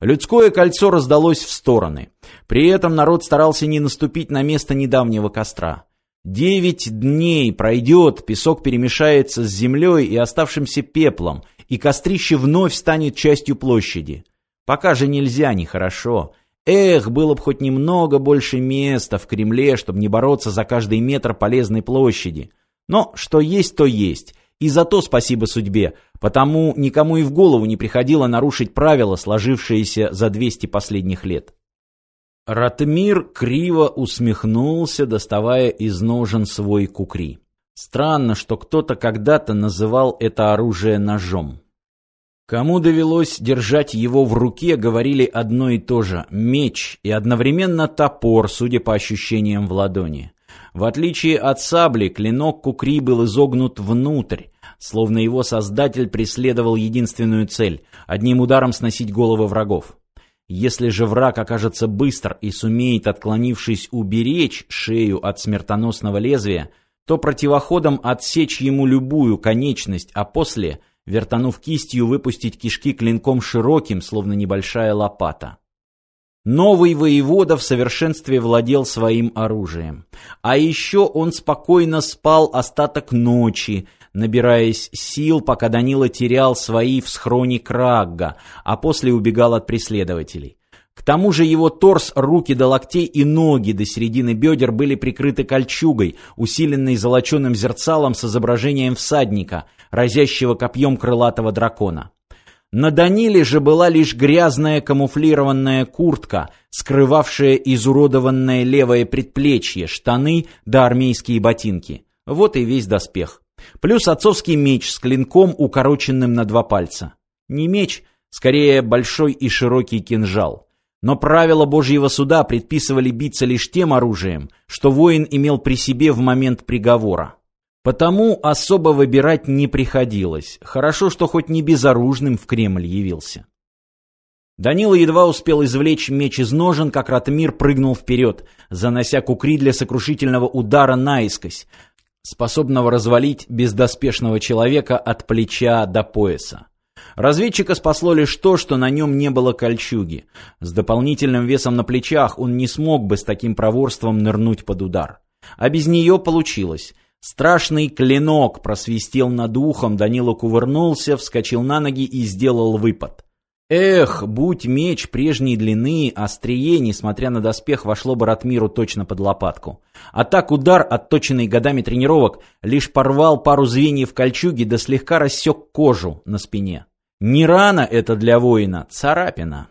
Людское кольцо раздалось в стороны. При этом народ старался не наступить на место недавнего костра. Девять дней пройдет, песок перемешается с землей и оставшимся пеплом, и кострище вновь станет частью площади. Пока же нельзя, нехорошо. Эх, было бы хоть немного больше места в Кремле, чтобы не бороться за каждый метр полезной площади. Но что есть, то есть. И за то спасибо судьбе, потому никому и в голову не приходило нарушить правила, сложившиеся за 200 последних лет. Ратмир криво усмехнулся, доставая из ножен свой кукри. Странно, что кто-то когда-то называл это оружие ножом. Кому довелось держать его в руке, говорили одно и то же – меч и одновременно топор, судя по ощущениям в ладони. В отличие от сабли, клинок кукри был изогнут внутрь, словно его создатель преследовал единственную цель – одним ударом сносить головы врагов. Если же враг окажется быстр и сумеет, отклонившись, уберечь шею от смертоносного лезвия, то противоходом отсечь ему любую конечность, а после, вертанув кистью, выпустить кишки клинком широким, словно небольшая лопата. Новый воевода в совершенстве владел своим оружием. А еще он спокойно спал остаток ночи, набираясь сил, пока Данила терял свои в схроне Крагга, а после убегал от преследователей. К тому же его торс, руки до локтей и ноги до середины бедер были прикрыты кольчугой, усиленной золоченым зерцалом с изображением всадника, разящего копьем крылатого дракона. На Даниле же была лишь грязная камуфлированная куртка, скрывавшая изуродованное левое предплечье, штаны да армейские ботинки. Вот и весь доспех. Плюс отцовский меч с клинком, укороченным на два пальца. Не меч, скорее большой и широкий кинжал. Но правила Божьего суда предписывали биться лишь тем оружием, что воин имел при себе в момент приговора. Потому особо выбирать не приходилось. Хорошо, что хоть не безоружным в Кремль явился. Данила едва успел извлечь меч из ножен, как Ратмир прыгнул вперед, занося кукри для сокрушительного удара наискось, способного развалить бездоспешного человека от плеча до пояса. Разведчика спасло лишь то, что на нем не было кольчуги. С дополнительным весом на плечах он не смог бы с таким проворством нырнуть под удар. А без нее получилось. Страшный клинок просвистел над ухом, Данила кувырнулся, вскочил на ноги и сделал выпад. Эх, будь меч прежней длины, острие, несмотря на доспех, вошло бы Ратмиру точно под лопатку. А так удар, отточенный годами тренировок, лишь порвал пару звеньев кольчуги да слегка рассек кожу на спине. Не рана это для воина, царапина.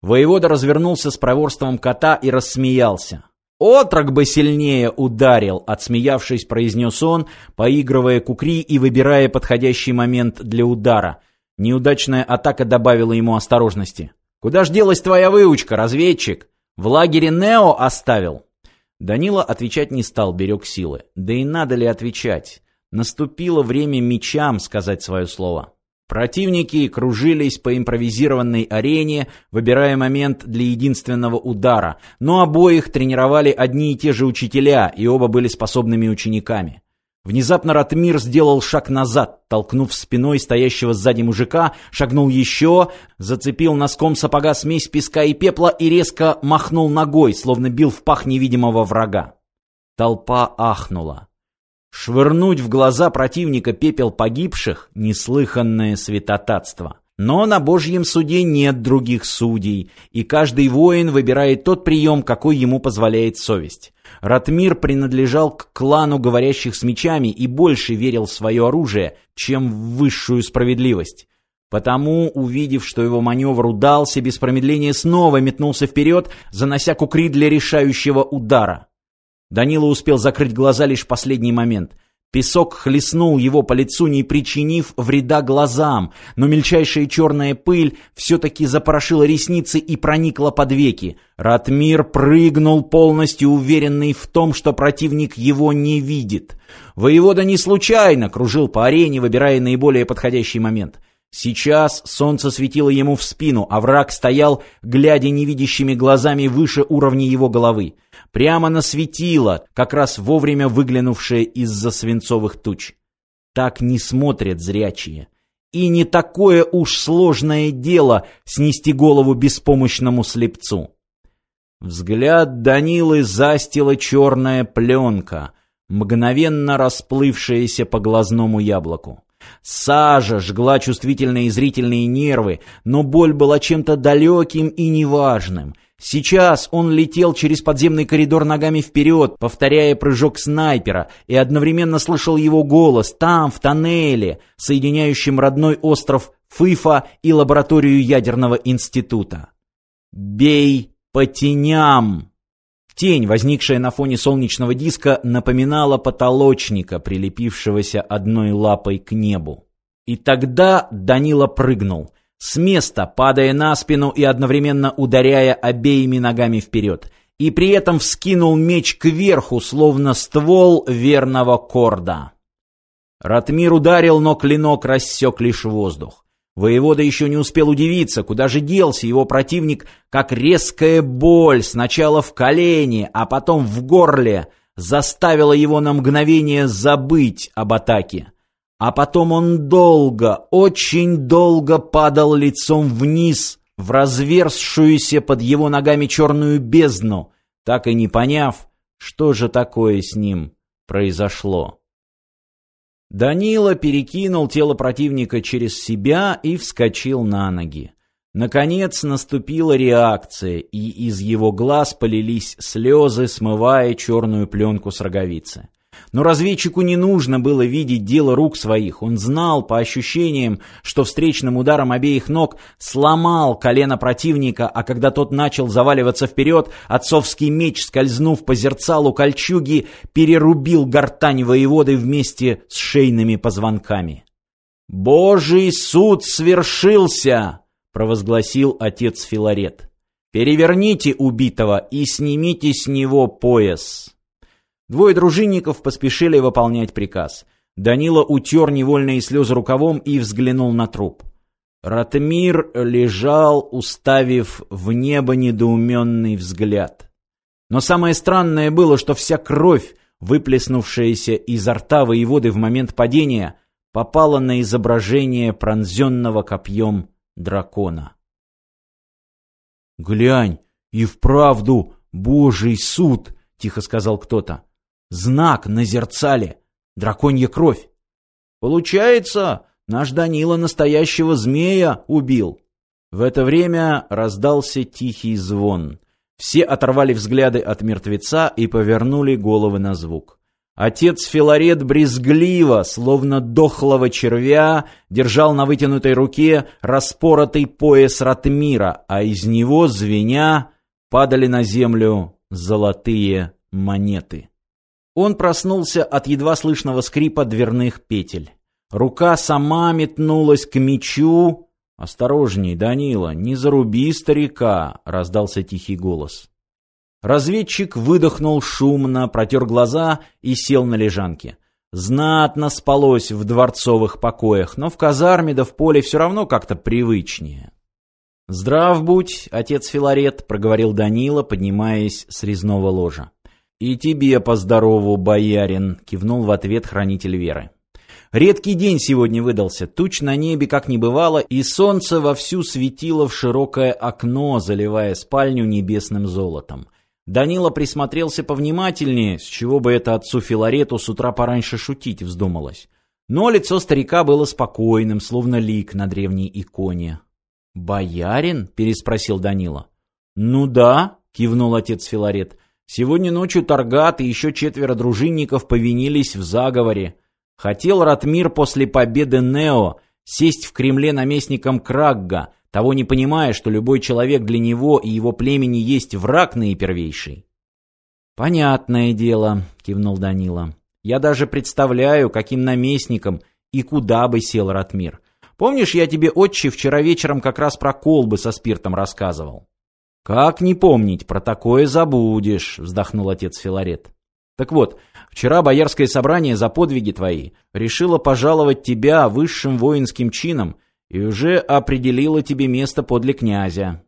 Воевода развернулся с проворством кота и рассмеялся. «Отрок бы сильнее ударил!» — отсмеявшись, произнес он, поигрывая кукри и выбирая подходящий момент для удара — Неудачная атака добавила ему осторожности. «Куда ж делась твоя выучка, разведчик? В лагере Нео оставил?» Данила отвечать не стал, берег силы. Да и надо ли отвечать? Наступило время мечам сказать свое слово. Противники кружились по импровизированной арене, выбирая момент для единственного удара, но обоих тренировали одни и те же учителя, и оба были способными учениками. Внезапно Ратмир сделал шаг назад, толкнув спиной стоящего сзади мужика, шагнул еще, зацепил носком сапога смесь песка и пепла и резко махнул ногой, словно бил в пах невидимого врага. Толпа ахнула. Швырнуть в глаза противника пепел погибших — неслыханное святотатство. Но на Божьем суде нет других судей, и каждый воин выбирает тот прием, какой ему позволяет совесть. Ратмир принадлежал к клану говорящих с мечами и больше верил в свое оружие, чем в высшую справедливость. Потому, увидев, что его маневр удался, без промедления снова метнулся вперед, занося кукри для решающего удара. Данила успел закрыть глаза лишь в последний момент. Песок хлестнул его по лицу, не причинив вреда глазам, но мельчайшая черная пыль все-таки запорошила ресницы и проникла под веки. Ратмир прыгнул, полностью уверенный в том, что противник его не видит. Воевода не случайно кружил по арене, выбирая наиболее подходящий момент. Сейчас солнце светило ему в спину, а враг стоял, глядя невидящими глазами выше уровня его головы. Прямо на светило, как раз вовремя выглянувшее из-за свинцовых туч. Так не смотрят зрячие. И не такое уж сложное дело снести голову беспомощному слепцу. Взгляд Данилы застила черная пленка, мгновенно расплывшаяся по глазному яблоку. Сажа жгла чувствительные зрительные нервы, но боль была чем-то далеким и неважным. Сейчас он летел через подземный коридор ногами вперед, повторяя прыжок снайпера, и одновременно слышал его голос там, в тоннеле, соединяющем родной остров Фыфа и лабораторию ядерного института. «Бей по теням!» Тень, возникшая на фоне солнечного диска, напоминала потолочника, прилепившегося одной лапой к небу. И тогда Данила прыгнул — с места, падая на спину и одновременно ударяя обеими ногами вперед, и при этом вскинул меч кверху, словно ствол верного корда. Ратмир ударил, но клинок рассек лишь воздух. Воевода еще не успел удивиться, куда же делся его противник, как резкая боль сначала в колене, а потом в горле заставила его на мгновение забыть об атаке. А потом он долго, очень долго падал лицом вниз в разверзшуюся под его ногами черную бездну, так и не поняв, что же такое с ним произошло. Данила перекинул тело противника через себя и вскочил на ноги. Наконец наступила реакция, и из его глаз полились слезы, смывая черную пленку с роговицы. Но разведчику не нужно было видеть дело рук своих. Он знал по ощущениям, что встречным ударом обеих ног сломал колено противника, а когда тот начал заваливаться вперед, отцовский меч, скользнув по зерцалу кольчуги, перерубил гортань воеводы вместе с шейными позвонками. «Божий суд свершился!» — провозгласил отец Филарет. «Переверните убитого и снимите с него пояс». Двое дружинников поспешили выполнять приказ. Данила утер невольные слезы рукавом и взглянул на труп. Ратмир лежал, уставив в небо недоуменный взгляд. Но самое странное было, что вся кровь, выплеснувшаяся изо рта воеводы в момент падения, попала на изображение пронзенного копьем дракона. «Глянь, и вправду Божий суд!» — тихо сказал кто-то. Знак на зерцале. Драконья кровь. Получается, наш Данила настоящего змея убил. В это время раздался тихий звон. Все оторвали взгляды от мертвеца и повернули головы на звук. Отец Филарет брезгливо, словно дохлого червя, держал на вытянутой руке распоротый пояс Ратмира, а из него, звеня, падали на землю золотые монеты. Он проснулся от едва слышного скрипа дверных петель. Рука сама метнулась к мечу. «Осторожней, Данила, не заруби старика!» — раздался тихий голос. Разведчик выдохнул шумно, протер глаза и сел на лежанке. Знатно спалось в дворцовых покоях, но в казарме да в поле все равно как-то привычнее. «Здрав будь, отец Филарет», — проговорил Данила, поднимаясь с резного ложа. «И тебе поздорову, боярин!» — кивнул в ответ хранитель веры. Редкий день сегодня выдался, туч на небе как не бывало, и солнце вовсю светило в широкое окно, заливая спальню небесным золотом. Данила присмотрелся повнимательнее, с чего бы это отцу Филарету с утра пораньше шутить вздумалось. Но лицо старика было спокойным, словно лик на древней иконе. «Боярин?» — переспросил Данила. «Ну да», — кивнул отец Филарет. Сегодня ночью Таргат и еще четверо дружинников повинились в заговоре. Хотел Ратмир после победы Нео сесть в Кремле наместником Крагга, того не понимая, что любой человек для него и его племени есть враг наипервейший. «Понятное дело», — кивнул Данила. «Я даже представляю, каким наместником и куда бы сел Ратмир. Помнишь, я тебе, отче, вчера вечером как раз про колбы со спиртом рассказывал?» «Как не помнить, про такое забудешь», — вздохнул отец Филарет. «Так вот, вчера Боярское собрание за подвиги твои решило пожаловать тебя высшим воинским чином и уже определило тебе место подле князя».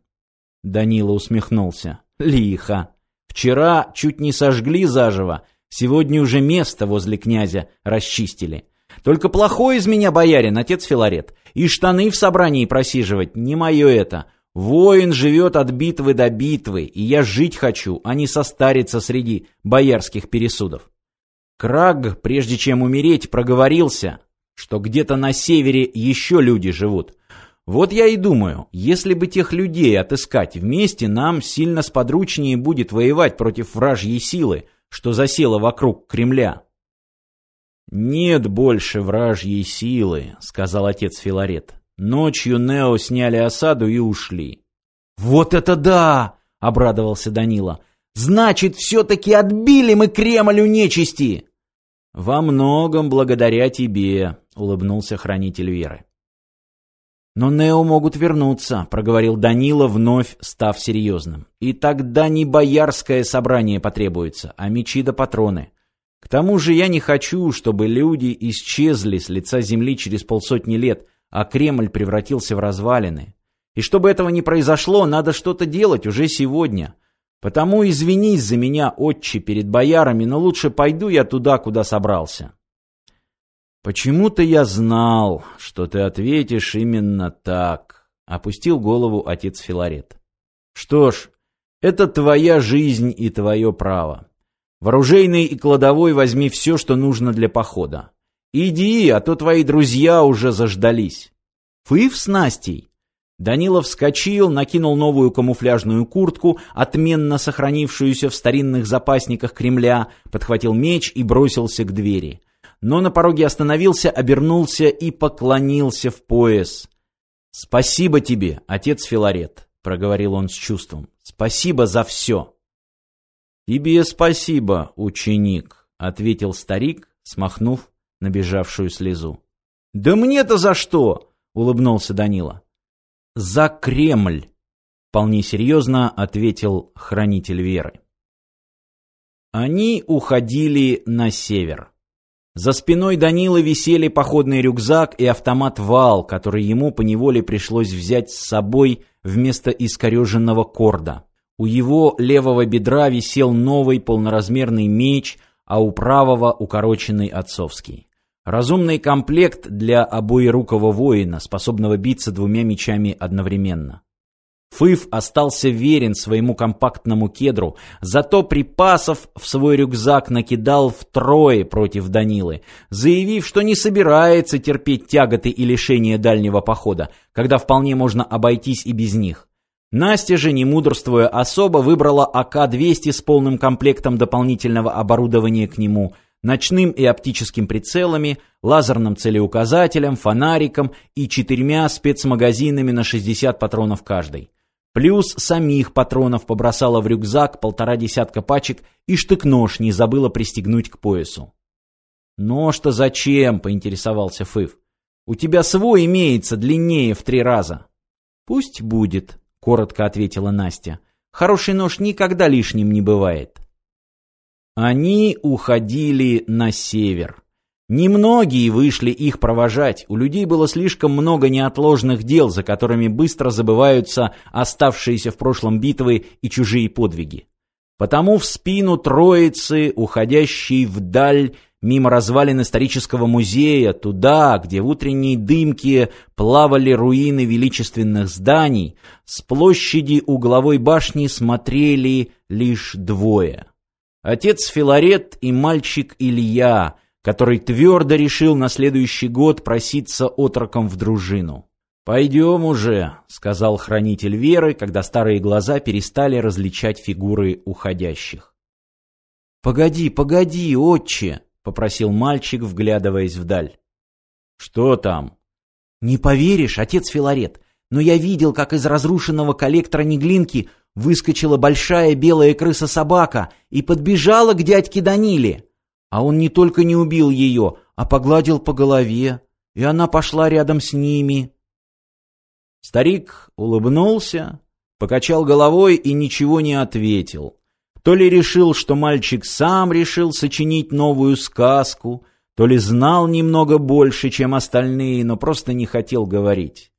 Данила усмехнулся. «Лихо. Вчера чуть не сожгли заживо, сегодня уже место возле князя расчистили. Только плохой из меня боярин, отец Филарет. И штаны в собрании просиживать, не мое это. Воин живет от битвы до битвы, и я жить хочу, а не состариться среди боярских пересудов. Краг, прежде чем умереть, проговорился, что где-то на севере еще люди живут. Вот я и думаю, если бы тех людей отыскать вместе, нам сильно сподручнее будет воевать против вражьей силы, что засела вокруг Кремля. «Нет больше вражьей силы», — сказал отец Филарет. Ночью Нео сняли осаду и ушли. «Вот это да!» — обрадовался Данила. «Значит, все-таки отбили мы Кремль у нечисти!» «Во многом благодаря тебе», — улыбнулся хранитель веры. «Но Нео могут вернуться», — проговорил Данила, вновь став серьезным. «И тогда не боярское собрание потребуется, а мечи да патроны. К тому же я не хочу, чтобы люди исчезли с лица земли через полсотни лет, а Кремль превратился в развалины. И чтобы этого не произошло, надо что-то делать уже сегодня. Потому извинись за меня, отче, перед боярами, но лучше пойду я туда, куда собрался». «Почему-то я знал, что ты ответишь именно так», — опустил голову отец Филарет. «Что ж, это твоя жизнь и твое право. В оружейной и кладовой возьми все, что нужно для похода. Иди, а то твои друзья уже заждались. Фыв с Настей?» Данилов вскочил, накинул новую камуфляжную куртку, отменно сохранившуюся в старинных запасниках Кремля, подхватил меч и бросился к двери но на пороге остановился, обернулся и поклонился в пояс. «Спасибо тебе, отец Филарет», — проговорил он с чувством. «Спасибо за все». «Тебе спасибо, ученик», — ответил старик, смахнув набежавшую слезу. «Да мне-то за что?» — улыбнулся Данила. «За Кремль», — вполне серьезно ответил хранитель веры. Они уходили на север. За спиной Данила висели походный рюкзак и автомат «Вал», который ему поневоле пришлось взять с собой вместо искореженного корда. У его левого бедра висел новый полноразмерный меч, а у правого укороченный отцовский. Разумный комплект для обоирукого воина, способного биться двумя мечами одновременно. Фыв остался верен своему компактному кедру, зато припасов в свой рюкзак накидал втрое против Данилы, заявив, что не собирается терпеть тяготы и лишения дальнего похода, когда вполне можно обойтись и без них. Настя же, не мудрствуя особо, выбрала АК-200 с полным комплектом дополнительного оборудования к нему, ночным и оптическим прицелами, лазерным целеуказателем, фонариком и четырьмя спецмагазинами на 60 патронов каждый. Плюс самих патронов побросала в рюкзак полтора десятка пачек и штык-нож не забыла пристегнуть к поясу. «Нож-то зачем?» — поинтересовался Фыв. «У тебя свой имеется, длиннее в три раза». «Пусть будет», — коротко ответила Настя. «Хороший нож никогда лишним не бывает». Они уходили на север. Немногие вышли их провожать, у людей было слишком много неотложных дел, за которыми быстро забываются оставшиеся в прошлом битвы и чужие подвиги. Потому в спину троицы, уходящей вдаль, мимо развалин исторического музея, туда, где в утренней дымке плавали руины величественных зданий, с площади угловой башни смотрели лишь двое. Отец Филарет и мальчик Илья — который твердо решил на следующий год проситься отроком в дружину. «Пойдем уже», — сказал хранитель веры, когда старые глаза перестали различать фигуры уходящих. «Погоди, погоди, отче», — попросил мальчик, вглядываясь вдаль. «Что там?» «Не поверишь, отец Филарет, но я видел, как из разрушенного коллектора Неглинки выскочила большая белая крыса-собака и подбежала к дядьке Даниле. А он не только не убил ее, а погладил по голове, и она пошла рядом с ними. Старик улыбнулся, покачал головой и ничего не ответил. То ли решил, что мальчик сам решил сочинить новую сказку, то ли знал немного больше, чем остальные, но просто не хотел говорить.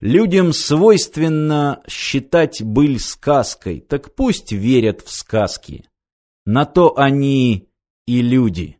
Людям свойственно считать быль сказкой, так пусть верят в сказки. На то они и люди.